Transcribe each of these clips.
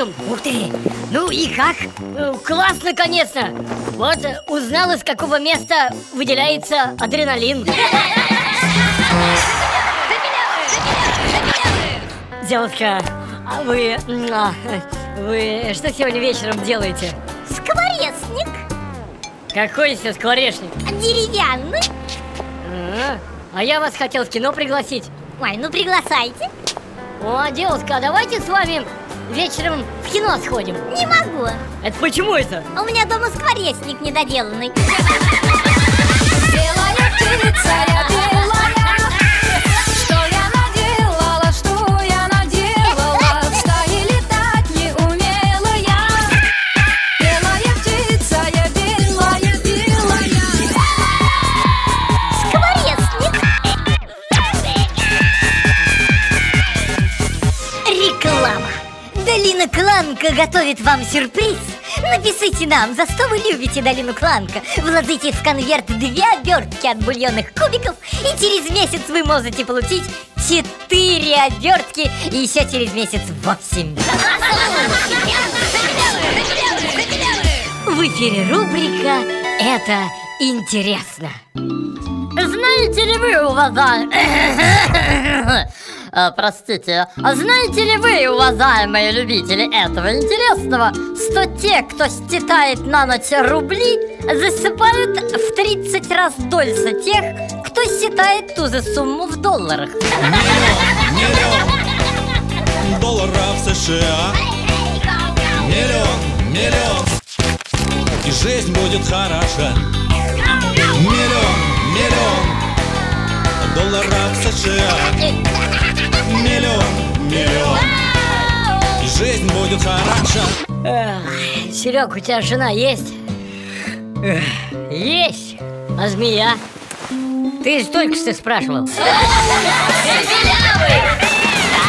разум. Ух ты! Ну и как? Э, Класс, наконец-то! Вот, э, узнал, из какого места выделяется адреналин. Девушка, а вы... а, Вы что сегодня вечером делаете? Скворечник Какой еще скворечник? деревянный А, а я вас хотел в кино пригласить. Ой, ну приглашайте О, девушка, а давайте с вами вечером в кино сходим. Не могу Это почему это? У меня дома скворечник недоделанный Белая птица, я Реклама Долина Кланка готовит вам сюрприз. Напишите нам, за что вы любите Долину Кланка. Вложите в конверт две обертки от бульонных кубиков И через месяц вы можете получить четыре обертки. И еще через месяц восемь. В эфире рубрика «Это интересно» Знаете ли вы, уважаемые... Э, Простите, а знаете ли вы, уважаемые любители этого интересного, что те, кто считает на ночь рубли, засыпают в 30 раз дольше тех, кто считает ту же сумму в долларах? Миллион долларов США. Миллион, миллион. И жизнь будет хороша. Миллион, миллион долларов США Миллион, миллион жизнь будет хороша Серег, у тебя жена есть? Эх, Есть. А змея? Ты же только что спрашивал.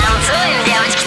Танцуем, девочки,